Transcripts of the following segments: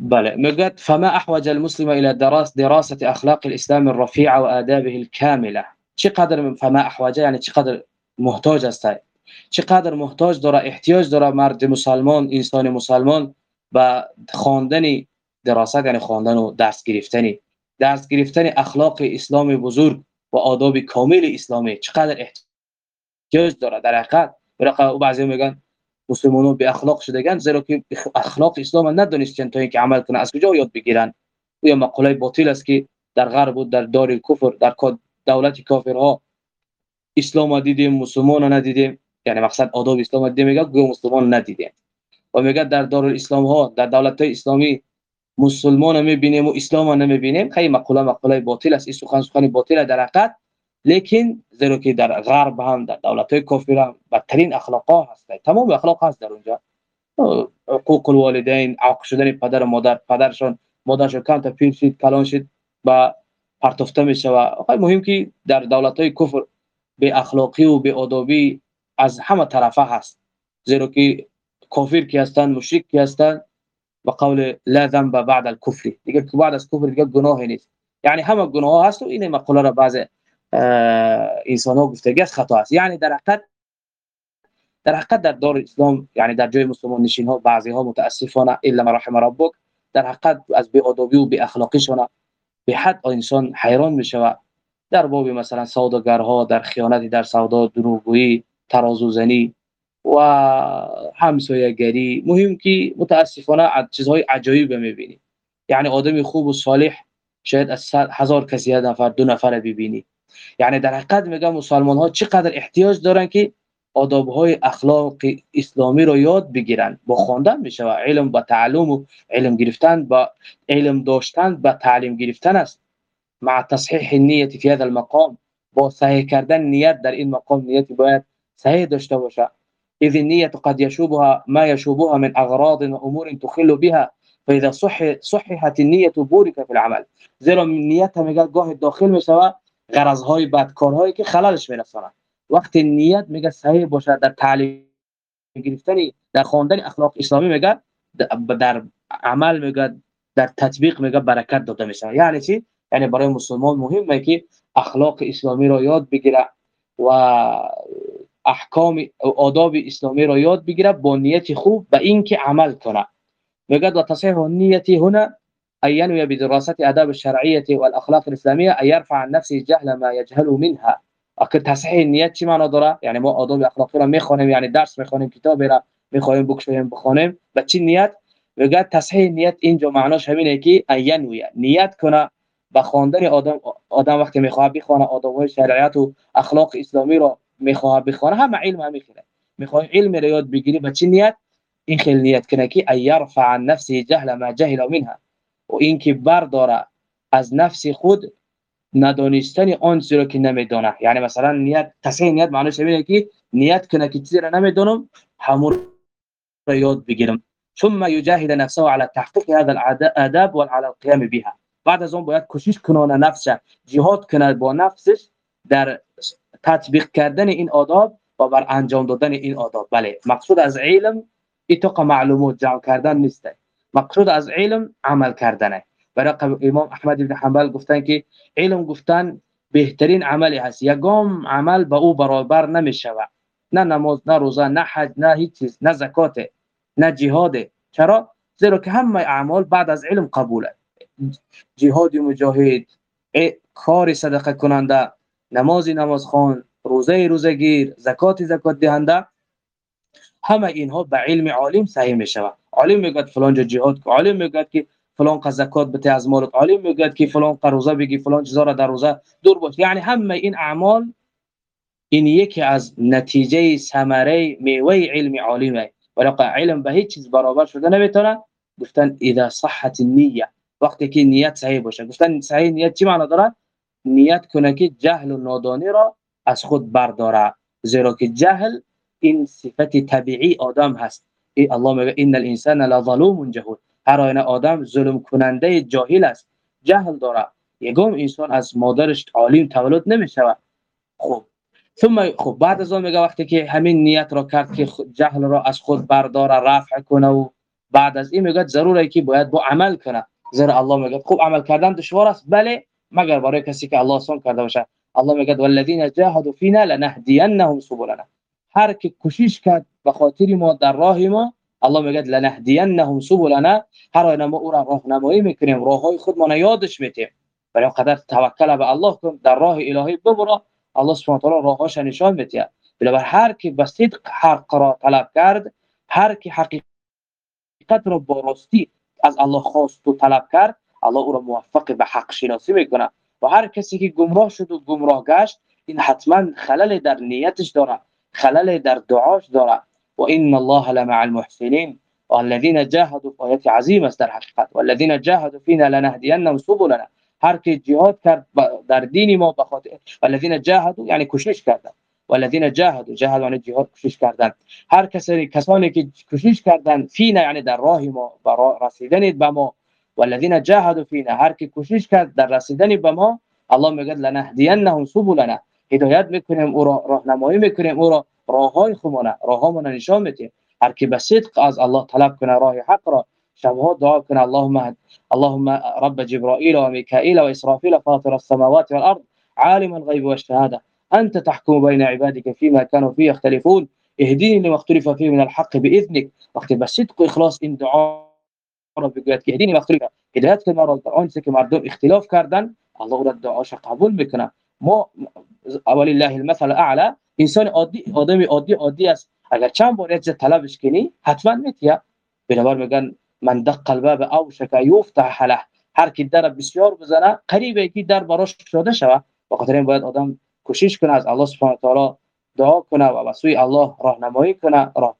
بله میگه فما احوج المسلم الى دراسه دراسه اخلاق الاسلام الرفيعه وآدابه الكامله چقدر فما احوجه یعنی چقدر محتاج است؟ چقدر محتاج داره احتیاج داره مرد مسلمان انسان مسلمان به خواندن دراست یعنی خواندن و درس گرفتنی. درس گرفتن اخلاق اسلام بزرگ و آداب کامل اسلامی چقدر احتیاج داره در حقیقت برای بعضی میگن مسلمانان به اخلاق شدگان زیرا که اخلاق اسلام ندانستند تا اینکه عمل کنه از کجا یاد بگیرن. یا مقوله باطل است که در غرب و در دار کفر در دولت کافرها اسلام دیدیم مسلمان ندیدیم یعنی مقصد آداب اسلام دیدیم میگه گویا مسلمان ندیدیم و میگه در دار الاسلام ها در دولت های اسلامی مسلمان می‌بینیم و اسلام نمی‌بینیم. خیلی مقوله مقوله باطل است. سخن سخن باطل در حقیقت لیکن زیرا که در غرب هم در دولت های کافر هم بدترین اخلاق ها هست تمام اخلاق هست در اونجا. حقوق الوالدین عاق شدن پدر و مادر پدرشون مادرشون کم تا پیر شد کلان شد با پرتفته میشه و خیلی مهم که در دولت های کفر به اخلاقی و به آدابی از همه طرفه هست. زیرا که کافر کی هستند مشرک کی هستند و قول لا ذنب بعد الكفر دیگه بعد از کفر دیگه گناه نیست. یعنی همه گناه هست و این مقوله را بعض انسان ها گفتگی خطا است. یعنی در حقیقت در حقیقت در دار اسلام یعنی در جای مسلمان نشین ها بعضی ها متاسفانه الا رحم ربک در حقیقت از بی ادبی و بی اخلاقیشون به حد انسان حیران میشه در باب مثلا سوداگرها در خیانت در سودا دروغگویی ترازو زنی و همسایه‌گری. مهم که متاسفانه چیزهای عجایب می‌بینی. یعنی آدم خوب و صالح شاید از هزار کسی نفر دو نفر ببینی. یعنی در حقیقت میگم مسلمان ها چقدر احتیاج دارن که آداب های اخلاق اسلامی رو یاد بگیرن. با خواندن میشه و علم با تعلم و علم گرفتن با علم داشتن با تعلیم گرفتن است. مع تصحیح النیت فی هذا المقام. با صحیح کردن نیت در این مقام نیت باید صحیح داشته باشه. اذ النیه قد يشوبها ما يشوبها من اغراض و امور تخل بها فاذا صح صححت النیه بورك في العمل. زیرا نیت میگه گاه داخل میشه غرضهای بدکارهایی که خللش میرسانند وقتی نیت میگه صحیح باشه در تعلیم گرفتن در خواندن اخلاق اسلامی میگه در عمل میگه در تطبیق میگه برکت داده میشه یعنی چی؟ یعنی برای مسلمان مهمه که اخلاق اسلامی را یاد بگیره و احکام و آداب اسلامی را یاد بگیره با نیت خوب به اینکه عمل کنه. میگه و تصحیح النیت هنا أن ينوي بدراسة آداب الشرعية والأخلاق الإسلامية أن يرفع عن نفسه جهل ما يجهل منها. اگر تصحیح نیت چی معنا داره یعنی ما آداب اخلاقی را می‌خوانیم یعنی درس می‌خوانیم کتاب را می‌خوایم بکشیم بخوانیم. با چی نیت؟ میگه تصحیح نیت اینجا معناش همینه که ینوی نیت کنه به خواندن آدم آدم وقتی می‌خواد بخونه آداب شرعیت و اخلاق اسلامی را می‌خواد بخونه همه علم هم می‌خونه می‌خواد علم را یاد بگیری. با چی نیت؟ این خیلی نیت کنه که یرفع عن نفسه جهل ما جهل منها. و اینکه برداره از نفس خود ندانستن آن چیزی را که نمی‌دونه یعنی مثلا نیت تصحیح نیت معنیش اینه که نیت کنه که چیزی را نمی‌دونم همون را یاد بگیرم. ثم يجاهد نفسه على تحقيق هذا الاداب وعلى القيام بها. بعد از اون باید کوشش کنه نفسش جهاد کنه با نفسش در تطبیق کردن این آداب و بر انجام دادن این آداب. بله مقصود از علم ایتق معلومات جمع کردن نیست. مقصود از علم عمل کردنه. برای امام احمد بن حنبل گفتن که علم گفتن بهترین عملی هست. یگام عمل به او برابر نمی‌شود. نه نماز نه روزه نه حج نه هیچ چیز نه زکات نه جهاد. چرا؟ زیرا که همه اعمال بعد از علم قبوله. جهاد مجاهد کار صدقه کننده نماز نماز خان روزه روزه گیر زکات زکات دهنده همه اینها به علم عالم صحیح می شود عالم میگه فلان جا جهاد عالم میگه که فلان قد زکات بده از مالت. عالم میگه که فلان قد روزه بگی فلان چیزا را در روزه دور باش. یعنی همه این اعمال این یکی از نتیجه ثمره میوه علم عالمه ولی علم به هیچ چیز برابر شده نمی‌تونه. گفتن اذا صحت النیه. وقتی که نیت صحیح باشه. گفتن صحیح نیت چی معنی داره؟ نیت کنه که جهل و نادانی را از خود برداره. زیرا که جهل این صفت طبیعی آدم هست. ای الله میگه ان الانسان لظلوم جهول. هر آینه آدم ظلم کننده جاهل است جهل داره یگام انسان از مادرش عالم تولد نمی‌شود. خب. ثم خب بعد از اون میگه وقتی که همین نیت را کرد که جهل را از خود برداره رفع کنه و بعد از این میگه ضروره که باید با عمل کنه. زیرا الله میگه خوب عمل کردن دشوار است بله مگر برای کسی که الله آسان کرده باشه الله میگه والذین جاهدوا فینا لنهدینهم سبلنا. هر کی کوشش کرد به خاطر ما در راه ما الله میگه لنهدینهم سبلنا. هر ما او را راهنمایی می‌کنیم راههای خود ما یادش میتیم. برای قدر توکل به الله کن در راه الهی ببرا. الله سبحانه و تعالی راهاش نشان میده. بنابر هر کی به صدق حق را طلب کرد هر کی حقیقت را با راستی از الله خواست و طلب کرد الله او را موفق به حق شناسی می‌کنه. و هر کسی که گمراه شد و گمراه گشت این حتما خلل در نیتش داره. خلل در دعاش داره و ان الله لمع المحسنین. والذین جاهدوا آیت عظیم است در حقیقت. والذین جاهدوا فینا لنهدینهم سبلنا. هر کی جهاد کرد در دین ما به خاطر والذین جاهدوا یعنی کوشش کردن. والذین جاهدوا جاهدوا یعنی جهاد کوشش کردن. هر کسی کسانی که کوشش کردن فینا یعنی در راه ما رسیدن به ما. والذین جاهدوا فینا. هر کی کوشش کرد در رسیدن به ما الله میگه لنهدینهم سبلنا. هدایت میکنیم أو را راهنمایی میکنیم أو را. راههای خودمون راهامون نشان میدیم. هر کی به صدق از الله طلب کنه راه حق را شبها دعا کنه. اللهم اللهم رب جبرائيل وميكائيل وإسرافيل فاطر السماوات والأرض عالم الغيب والشهادة أنت تحكم بين عبادك فيما كانوا فيه يختلفون اهديني لما اختلف فيه من الحق بإذنك وقت بصدق وإخلاص إن دعاء رب بگوید که اهدینی اختلف هدایت که مرا در آنچه که مردم اختلاف کردن الله را دعاش قبول میکنه. ما الله المثل اعلى انسان عادی آدمی عادی عادی است. اگر چند بار یک طلبش کنی حتما میتیه بنابر میگن من دق الباب او شک یفتح له. هر کی در بسیار بزنه قریبه کی در براش شده شوه. بخاطر این باید آدم کوشش کنه از الله سبحانه و تعالی دعا کنه و به سوی الله راهنمایی کنه راه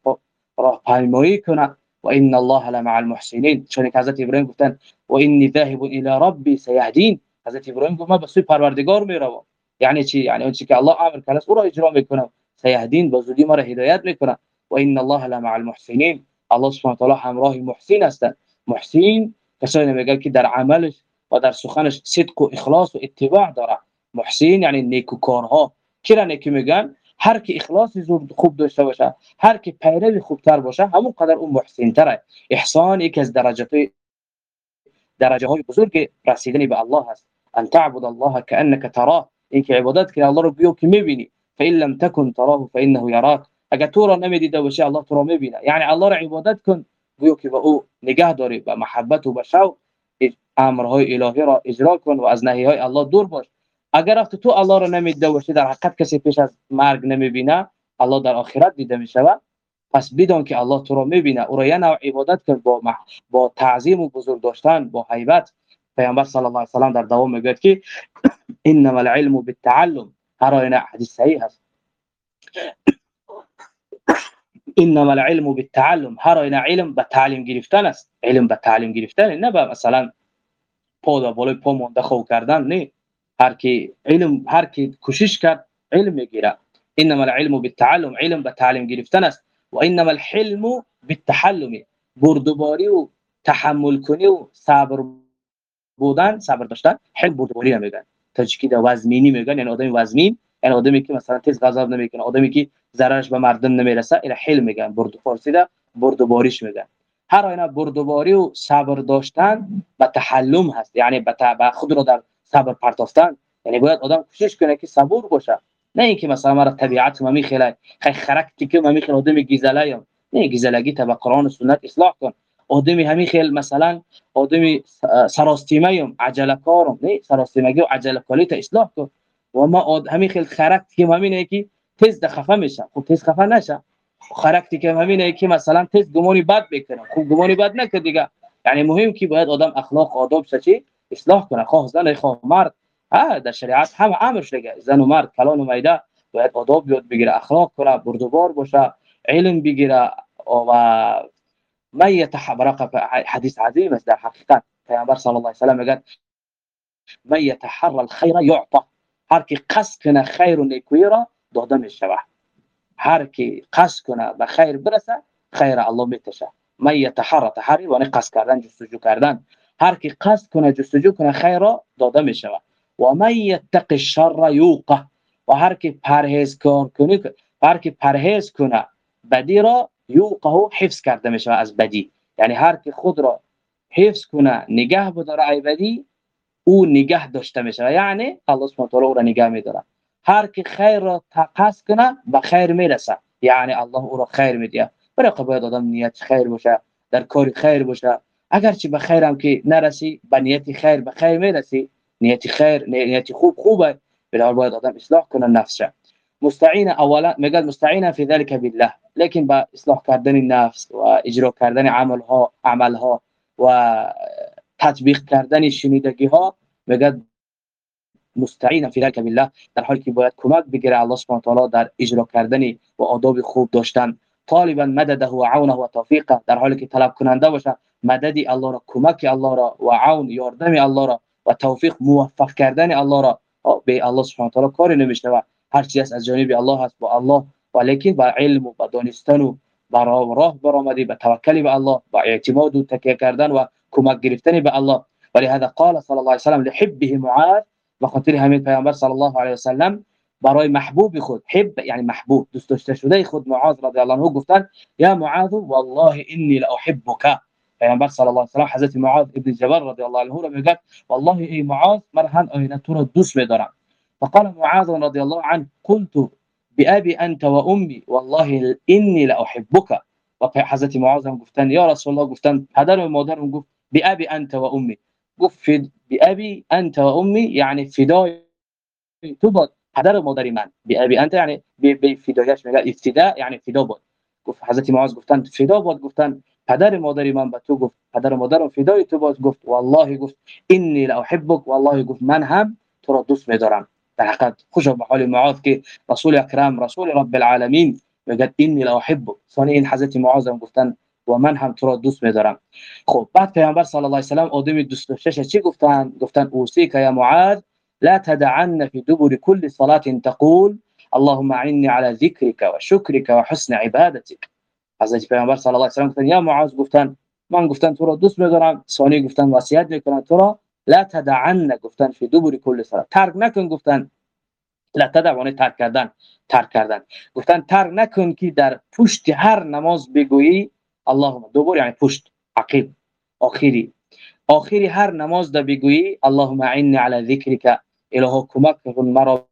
راه پیمایی کنه. و ان الله لمع المحسنین. چون که حضرت ابراهیم گفتن و انی ذاهب الى ربی سیهدین. حضرت ابراهیم گفت ما به سوی پروردگار می‌روم. یعنی چی؟ یعنی اون چی که الله أمر کرده أو را اجرا میکنه سیهدین به زودی ما را هدایت میکنه و ان الله لمع المحسنین. الله سبحانه و تعالی همراه محسن است. محسن کسانی میگه که در عملش و در سخنش صدق و اخلاص و اتباع داره محسن یعنی نیکوکارها چرا نیکی میگن؟ هر کی اخلاص خوب داشته باشه هر کی پیروی خوبتر باشه همون قدر اون محسن تره احسان یکی از درجات درجه های بزرگ رسیدن به الله هست ان تعبد الله كانك تراه. اینکه عبادت کنی الله بیو که میبینی فإن لم تكن تراه فإنه يراك. اگر تو را نمیدیده باشه الله تو را میبینه یعنی الله را عبادت کن گویا که به أو نگاه داری و محبت و به شوق امرهای الهی را اجرا کن و از نهی های الله دور باش. اگر وقت تو الله را نمیدیده باشه در حقیقت کسی پیش از مرگ نمیبینه الله در آخرت دیده میشود پس بدون که الله تو را میبینه أو را یه نوع عبادت کن با مح... با تعظیم و بزرگ داشتن با هیبت پیامبر صلی الله علیه و سلام در دوام میگه که انما العلم بالتعلم. هر این حدیث صحیح است. انما العلم بالتعلم. هر این علم به تعلیم گرفتن است. علم به تعلیم گرفتن نه به مثلا پا و بالای پا مونده خو کردن نه. هر کی علم هر کی کوشش کرد علم میگیره. انما العلم بالتعلم. علم به تعلیم گرفتن است. و انما الحلم بالتحلم. بردباری و تحمل کنی و صبر بودن صبر داشتن حلم بردباری نمیگن تجکید وزمینی میگن یعنی آدم وزمین یعنی آدمی که مثلا تیز غضب نمی‌کنه آدمی که ضررش به مردم نمی‌رسه الى حلم میگن برد فارسی ده بردباریش میگن هر اینا بردباری و صبر داشتن به تحلم هست یعنی به خود رو در صبر پرتافتن یعنی باید آدم کوشش کنه که صبور باشه. نه اینکه مثلا مرا طبیعت ما میخله خیلی خرکتی که ما میخله آدم گیزله یا نه گیزلگی تبع قرآن و سنت اصلاح کن. آدمی همین خیل مثلا آدمی سراستیمه یم عجله کارم نه سراستیمگی و عجله تا اصلاح کن. و ما همین خیل خرکتی همینه که تیز ده خفه میشه خب تیز خفه نشه خرکتی که همینه که مثلا تیز گمانی بد بکنه خوب گمانی بد نکه دیگه. یعنی مهم که باید آدم اخلاق آداب چی؟ اصلاح کنه. خواه زن خواه مرد. ها در شریعت هم امر شده زن و مرد کلان و میده. باید آداب یاد بگیره. اخلاق کنه بردبار باشه. علم بگیره. و من يتحرق حديث عظيم در حقیقت پیامبر صلی الله علیه و میگه من يتحرى الخير يعطى. هر کی قصد کنه خیر و نیکویی را داده می شود برسه خیر الله میتشه من یتحرى تحری یعنی قصد جستجو کردن. هر کنه جستجو کنه خیر را داده می الشر یوقه. و هر کی پرهیز کار کنه هر کی یوقه حفظ کرده می شود از بدی. یعنی هر کی خود را حفظ کنه نگه بداره ایبدی او نگه داشته میشه. یعنی الله سبحانه و تعالی را نگه میداره. هر کی خیر را تقص کنه به خیر می‌رسه. یعنی الله او را خیر میده برای باید آدم نیت خیر باشه در کار خیر باشه. اگر چی به خیر هم که نرسی به نیت خیر به خیر می‌رسی. نیت خیر نیت خوب خوبه. بلا باید آدم اصلاح کنه نفسه. مستعین أولا میگه مستعین فی ذلك بالله. لیکن با إصلاح کردن نفس و اجرا کردن عمل ها عمل ها و تطبیق کردن شنیدگی ها میگه مستعین فی ذلك بالله. در حالی که باید کمک بگیره الله سبحانه و تعالی در اجرا کردن و آداب خوب داشتن. طالبا مدده و عونه و توفیقه. در حالی که طلب کننده باشه مددی الله را کمک الله را و عون یاردم الله را و توفیق موفق کردن الله را به الله سبحانه و تعالی کار نمیشه و هر چیز از جانب الله هست با الله ولیکن با علم و با دانستن و با راه برآمدی به توکل به الله با اعتماد و تکیه کردن و کمک گرفتن به الله. ولهذا قال صلی الله علیه و سلم لحبه معاذ خاطر همین پیامبر صلی الله علیه و سلم برای محبوب خود. حب یعنی محبوب دوست داشته شده خود معاذ رضی الله عنه گفتن یا معاذ والله انی لأحبک. پیامبر صلی الله علیه و سلم حضرت معاذ ابن جبل رضی الله عنه را میگه والله ای معاذ من آینه تو را دوست میدارم. فقال معاذ رضي الله عنه قلت بأبي أنت وأمي والله إني لأحبك. وحضرت معاذ گفتن يا رسول الله گفتن پدر و مادرم بأبي أنت وأمي. گفت بأبي أنت وأمي يعني فدای تو باد. پدر و مادر من بأبي أنت يعني به فدایش افتداء يعني فدا باد. گفت معاذ گفتن فدا باد. گفتن پدر مادر من به تو گفت پدر و مادرم فدای تو باد. گفت والله. گفت اینی لاحبک والله گفت من هم تو را دوست می‌دارم. در حقیقت خوش به حال معاذ که رسول اکرم رسول رب العالمین میگه اینی لا احبک ثانی این حضرت معاذ هم گفتن و من هم تو را دوست می‌دارم خب بعد پیامبر صلی الله علیه و سلام آدم دوست داشته چی گفتن؟ گفتن اوصیک یا معاذ لا تدعن في دبر كل صلاة تقول اللهم أعني على ذكرك وشكرك وحسن عبادتك. حضرت پیامبر صلی الله علیه و سلام گفتن یا معاذ گفتن من گفتن تو را دوست می‌دارم ثانی گفتن وصیت میکنم تو را لا تدعن گفتن فی دبر کل صلاه ترک نکن گفتن. لا تدعون ترک کردن ترک کردن. گفتن ترک نکن که در پشت هر نماز بگویی اللهم. دوبار یعنی پشت عقیب آخری. آخری هر نماز دا بگویی اللهم اعني على ذکرک. اله کمک کن مرا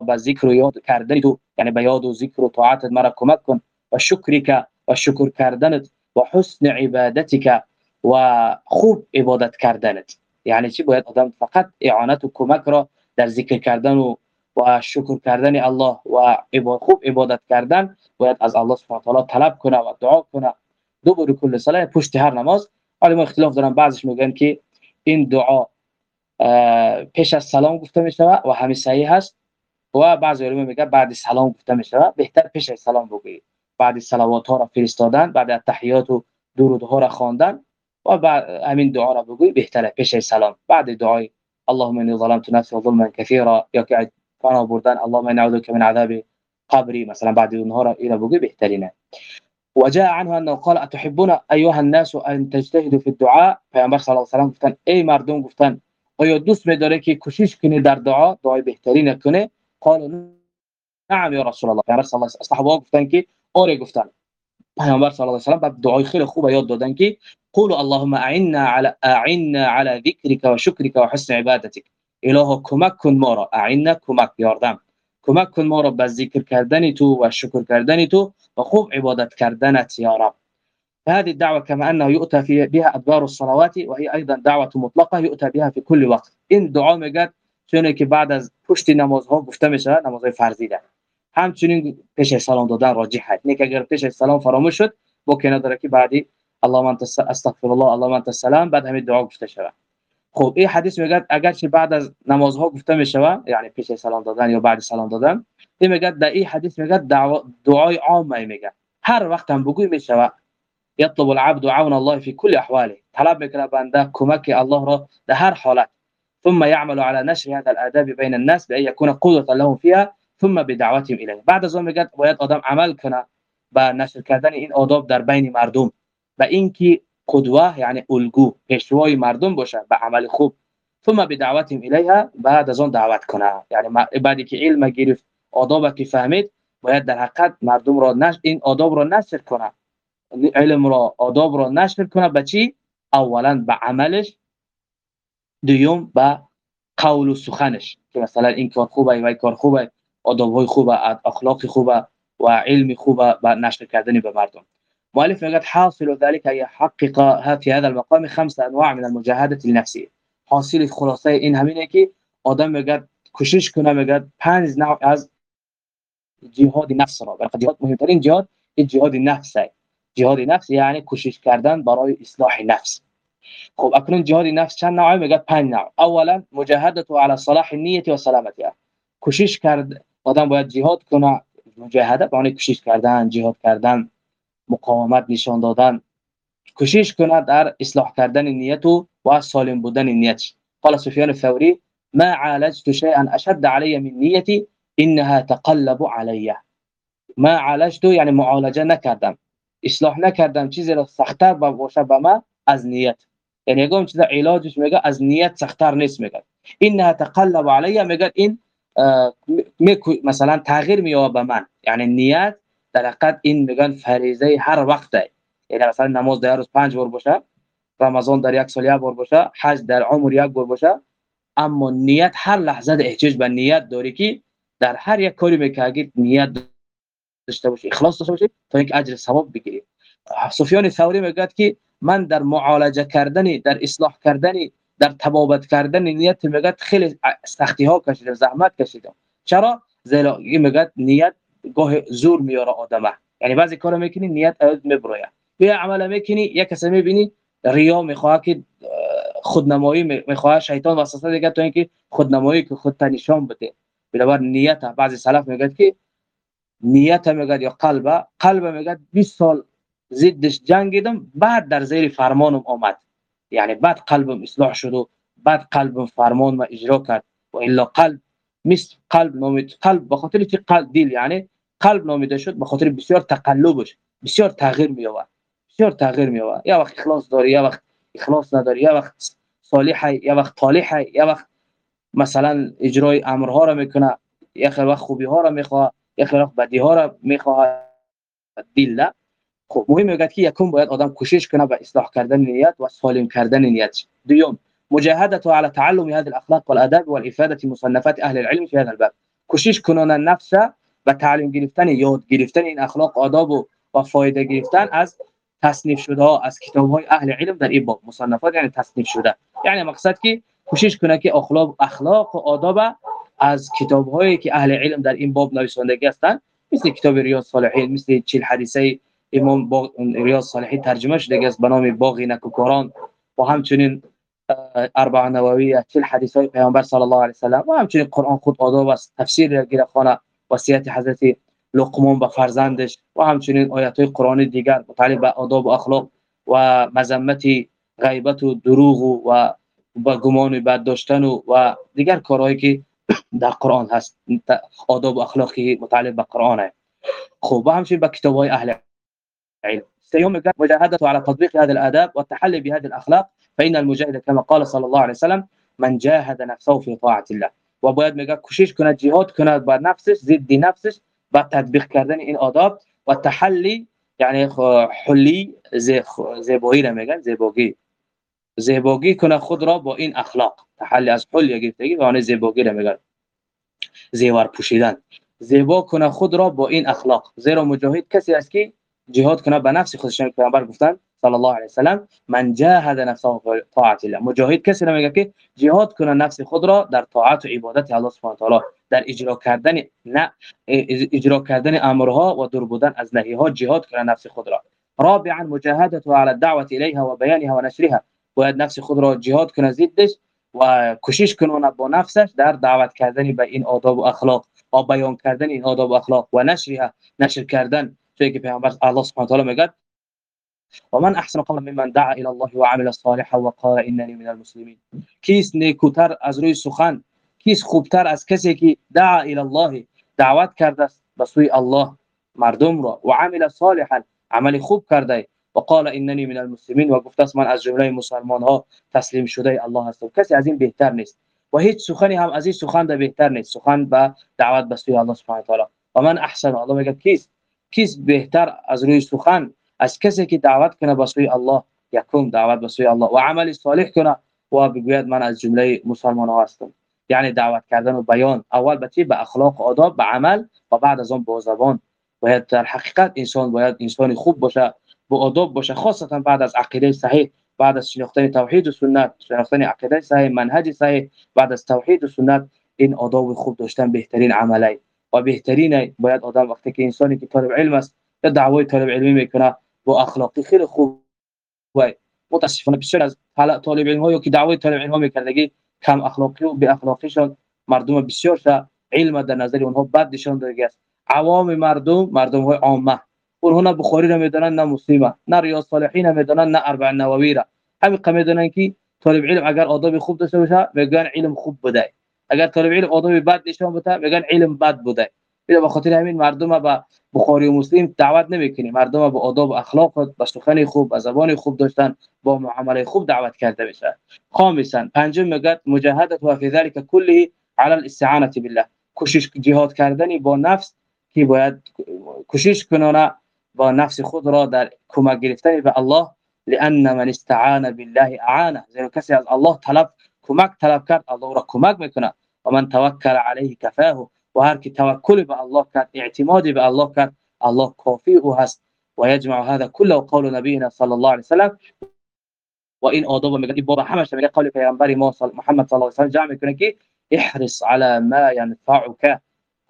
با ذکر و یاد کردن تو. یعنی به یاد و ذکر و طاعت مرا کمک کن. و شکرک و شکر کردنت و حسن عبادتک و خوب عبادت کردنت. یعنی چی؟ باید آدم فقط اعانت و کمک را در ذکر کردن و و شکر کردن الله و خوب عبادت کردن باید از الله سبحانه و تعالی طلب کنه و دعا کنه. دو بار کل صلاه پشت هر نماز. حالا ما اختلاف دارن بعضش میگن که این دعا پیش از سلام گفته میشه و همین صحیح هست. و بعضی علما میگن بعد سلام گفته میشه بهتر پیش از سلام بگویید. بعد صلوات ها را فرستادن بعد تحیات و درود ها را خواندن. و بعد همین دعا را بگوی بهتره پیش سلام. بعد دعای اللهم إني ظلمت نفسي ظلما كثيرا. یا که فنا بردن اللهم إني أعوذ من عذاب قبري. مثلا بعد اونها را إلى بگوی بهترینه وجاء عنه أنه قال أتحبون أيها الناس أن تجتهدوا في الدعاء؟ پیامبر صلی الله علیه و گفتن ای مردم گفتن آیا دوست می‌داره که کوشش کنی در دعا دعای بهترین کنه قالوا نعم یا رسول الله. پیامبر صلی الله علیه و صحابه گفتن که آره گفتن پیامبر صلی الله علیه و بعد دعای خیلی خوب یاد دادن که قولوا اللهم اعنا على اعنا على ذكرك وشكرك وحسن عبادتك اله کمک کن ما را. اعنا کمک یاردم کمک کن ما را به ذکر کردن تو و شکر کردن تو و خوب عبادت کردنت یا رب. هذه الدعوة كما أنه يؤتى في بها أدبار الصلوات وهي أيضا دعوة مطلقة يؤتى بها في كل وقت. این دعا میگد چون که بعد از پشت نمازها گفته میشه نمازهای فرضی ده. همچنین پیش سلام دادن راجح هست. نیک اگر پیش سلام فراموش شد با که نداره که بعدی اللهم انت استغفر الله اللهم انت السلام بعد همین دعا گفته شود. خب این حدیث میگه اگر چه بعد از نمازها گفته میشه یعنی پیش سلام دادن یا بعد سلام دادن این میگه در این حدیث میگه دعای عامه میگه هر وقت هم بگوی میشه يطلب العبد عون الله في كل احواله. طلب میکنه بنده کمک الله را در هر حالت. ثم يعمل على نشر هذا الآداب بين الناس بأن يكون قدوه لهم فيها ثم بدعوتهم الیه. بعد از اون میگه باید آدم عمل کنه با نشر کردن این آداب در بین مردم و اینکه قدوه یعنی الگو پیشوای مردم باشه به عمل خوب. ثم بدعوتهم الیها بعد از اون دعوت کنه. یعنی بعدی که علم گرفت آداب که فهمید باید در حقیقت مردم را نش این آداب را نشر کنه. علم را آداب را نشر کنه. به چی؟ اولا به عملش دوم به قول و سخنش. که مثلا این کار خوبه این کار خوبه. آداب های خوبه اخلاق خوبه و علم خوبه به نشر کردن به مردم. مؤلف میگه حاصل ذلك يحقق في هذا المقام خمس انواع من المجاهده النفسيه حاصل خلاصه این همینه که آدم میگه کوشش کنه میگه پنج نوع از جهاد نفس را. برای جهاد مهمترین جهاد جهاد نفس است. جهاد نفس یعنی کوشش کردن برای اصلاح نفس. خب اکنون جهاد نفس چند نوع میگه پنج نوع. اولا مجاهده على صلاح النیه و سلامتها کوشش کرد آدم باید جهاد کنه مجاهده یعنی کوشش کردن جهاد کردن مقاومت نشان دادن. کوشش کنه در اصلاح کردن نیت و سالم بودن نیت قال سفیان الثوری ما عالجت شيئا اشد علي من نیتی انها تقلب علي ما عالجت یعنی معالجه نکردم. اصلاح نکردم چیزی را سختتر باشه به ما از نیت. یعنی یگام چیز علاجش میگه از نیت سختتر نیست میگه. انها تقلب علی میگه این مثلا تغییر میاد به من. یعنی نیت در حقیقت این میگن فریضه هر وقته. یعنی مثلا نماز در روز پنج بار باشه رمضان در یک سال یک بار باشه حج در عمر یک بار باشه. اما نیت هر لحظه احتیاج به نیت داری که در هر یک کاری می‌کنی نیت داشته باشی اخلاص داشته باشی تا اینکه اجر ثواب بگیری. سفیان ثوری میگه که من در معالجه کردن در اصلاح کردن در تبابت کردن نیت میگه خیلی سختی ها کشیدم زحمت کشیدم چرا؟ زیرا میگه نیت گاه زور میاره آدمه. یعنی بعضی کارا می‌کنی نیت از میبروه. یا عمل می‌کنی یک کسی می‌بینی ریا می‌خواد که خودنمایی می‌خواد شیطان وسوسه دیگه تو اینکه خودنمایی که خود نشان بده. بنابر نیت بعضی سلف میگه که نیت میگه یا قلب. قلب میگه 20 سال ضدش جنگیدم بعد در زیر فرمانم آمد. یعنی بعد قلبم اصلاح شد و بعد قلبم فرمان ما اجرا کرد و الا قلب مثل قلب نامید قلب به خاطر که قلب دل یعنی قلب نامیده شد به خاطر بسیار تقلبش بسیار تغییر میآورد بسیار تغییر میآورد یا وقت اخلاص داری یا وقت اخلاص نداری یا وقت صالح یا وقت طالح یا وقت مثلا اجرای امرها را می‌کنه یا وقت خوبی ها را می‌خواد یا وقت بدی ها را می‌خواد. دل خب مهم میگه که یکم باید آدم کوشش کنه به اصلاح کردن نیت و سالم کردن نیت. دوم مجاهده على تعلم هذه الاخلاق والاداب والافاده مصنفات اهل العلم في هذا الباب. کوشش کنن نفس و تعلیم گرفتن یاد گرفتن این اخلاق آداب و, و فایده گرفتن از تصنیف شده ها از کتاب های اهل علم در این باب. مصنفات یعنی تصنیف شده. یعنی مقصد که کوشش کنه که اخلاق اخلاق و آداب از کتاب هایی که اهل علم در این باب نویسندگی هستند مثل کتاب ریاض صالحین مثل چیل حدیثه امام باغ ریاض صالحین ترجمه شده است به نام باغ نکوکاران. و همچنین اربع نوویه چیل حدیث های پیامبر صلی الله علیه و سلم و همچنین قرآن خود آداب است. تفسیر گیرخانه وصیت حضرت لقمان به فرزندش و همچنین آیات های قرآن دیگر متعلق به آداب و اخلاق و مذمت غیبت و دروغ و با گمان بد داشتن و, و دیگر کارهایی که در قرآن هست. آداب و اخلاقی متعلق به قرآن است خب همچنین به کتاب های اهل علم سيوم مجاهدة على تطبيق هذه الآداب والتحلي بهذه الأخلاق فإن المجاهد كما قال صلى الله عليه وسلم من جاهد نفسه في طاعة الله. و باید میگه کوشش کنه جهاد کنه با نفسش ضد نفسش با تطبیق کردن این آداب و تحلی یعنی حلی زیبایی را میگن زیباگی. زیباگی کنه خود را با این اخلاق. تحلی از حلی گرفتگی و آن زیباگی را میگن. زیور پوشیدن. زیبا کنه خود را با این اخلاق. زیرا مجاهد کسی است که جهاد کنه به نفس خودش پیامبر گفتن صلی الله علیه و سلم من جاهد نفسه في طاعت الله مجاهد کسی میگه که جهاد کنه نفس خود را در طاعت و عبادت الله سبحانه و تعالی در اجرا کردن نه اجرا کردن امرها و دور بودن از نهی ها جهاد کنه نفس خود را رابعا مجاهده على الدعوه الیها و بیانها و نشرها باید نفس خود را جهاد کنه ضدش و کوشش کنه با نفسش در دعوت کردن به این آداب و اخلاق و بیان کردن این آداب و اخلاق و نشرها نشر کردن چون که پیامبر الله سبحانه و تعالی میگه ومن أحسن قولا ممن دعا إلى الله وعمل صالحا وقال إنني من المسلمين. کیست نیکوتر از روی سخن کیست خوبتر از کسی که دعا إلى الله دعوت کرده به سوی الله مردم را. و عمل صالحا عمل خوب کرده. و قال إنني من المسلمين و گفته است من از جمله مسلمان ها تسلیم شده الله هستم. کسی از این بهتر نیست. و هیچ سخنی هم از این سخن ده بهتر نیست. سخن به دعوت به سوی الله سبحانه و تعالی و من أحسن الله میگه کیست کیست بهتر از روی سخن از کسی که دعوت کنه به سوی الله یکم دعوت به سوی الله. و عمل صالح کنه و بگوید من از جمله مسلمان ها هستم. یعنی دعوت کردن و بیان. اول به چی؟ به اخلاق و آداب به عمل و بعد از اون با زبان. باید در حقیقت انسان باید انسان خوب باشه با آداب باشه. خاصتا بعد از عقیده صحیح بعد از شناختن توحید و سنت شناختن عقیده صحیح منهج صحیح بعد از توحید و سنت این آداب خوب داشتن بهترین عمله و بهترین باید آدم وقتی که انسانی که طالب علم است یا دعوای طالب علمی می‌کنه با اخلاقی خیلی خوب و متاسفانه بسیار از طالب علم ها که دعوای طالب علم ها میکردگی کم اخلاقی و به اخلاقیشان مردم بسیار شا علم در نظر اونها بد نشان داده است. عوام مردم مردم های عامه اونها نه بخاری را می‌دونن نه مسلمه نه ریاض صالحین می‌دونن نه اربع نووی را. همین می‌دونن که طالب علم اگر آداب خوب داشته باشه میگن علم خوب بوده. اگر طالب علم آداب بد نشان بده میگن علم بد بوده. به خاطر همین مردم با بخاری و مسلم دعوت نمی‌کنی مردم با آداب و اخلاق با سخن خوب با زبان خوب داشتن با معامله خوب دعوت کرده بشه. خامسا پنجم میگه مجاهدت و فی ذلك كله على الاستعانه بالله. کوشش جهاد کردنی با نفس که باید کوشش کنونه با نفس خود را در کمک گرفتن به الله. لان من استعان بالله اعانه. زیرا کسی از الله طلب کمک طلب کرد الله را کمک می‌کنه و من توکل علیه کفاه و هر کی توکل به الله کرد اعتمادی به الله کرد الله کافی و هذا كله قول نبینا صلی الله علیه وسلم. و این آداب میگه بابا همش میگه قول پیامبر ما محمد صلی الله علیه و جمع میکنه که احرص على ما ينفعك.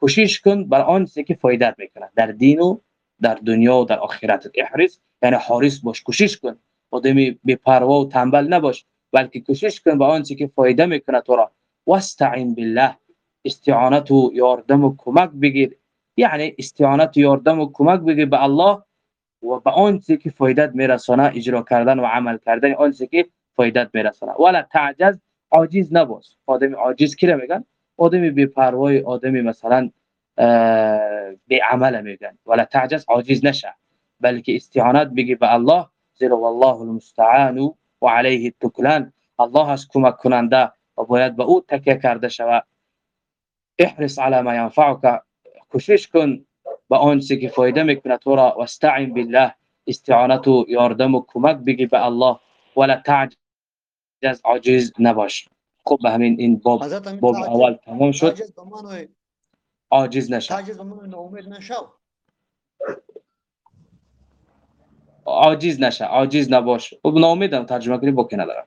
کوشش کن بر آن چیزی که فایده میکنه. در دین و در دنیا و در آخرت احرص. یعنی حریص باش کوشش کن. آدمی بی پروا و تنبل نباش بلکه کوشش کن به آن چیزی که فایده میکنه تو را. واستعین بالله. استعانت و یاردم و کمک بگیر. یعنی استعانت و یاردم و کمک بگیر به الله و به آن چیزی که فایدت میرسانه اجرا کردن و عمل کردن آن چیزی که فایدت میرسانه. ولا تعجز عاجز نباش. آدمی عاجز کی میگن؟ آدمی بی پروای آدمی مثلا به عمل میگن. ولا تعجز عاجز نشه. بلکه استعانت بگی به الله. زیرا والله المستعان و علیه التکلان. الله از کمک کننده. و باید به او تکیه کرده شود. احرص على ما ينفعك کوشش کن به آن چیزی که فایده می‌کنه تو را. واستعن بالله استعانت و یاردم و کمک بگی به الله. ولا تعجز عاجز نباش. خب به همین این باب باب اول تمام شد. عاجز نشو. عاجز نشه عاجز نباش. خب ناامیدم ترجمه کنی با که ندارم.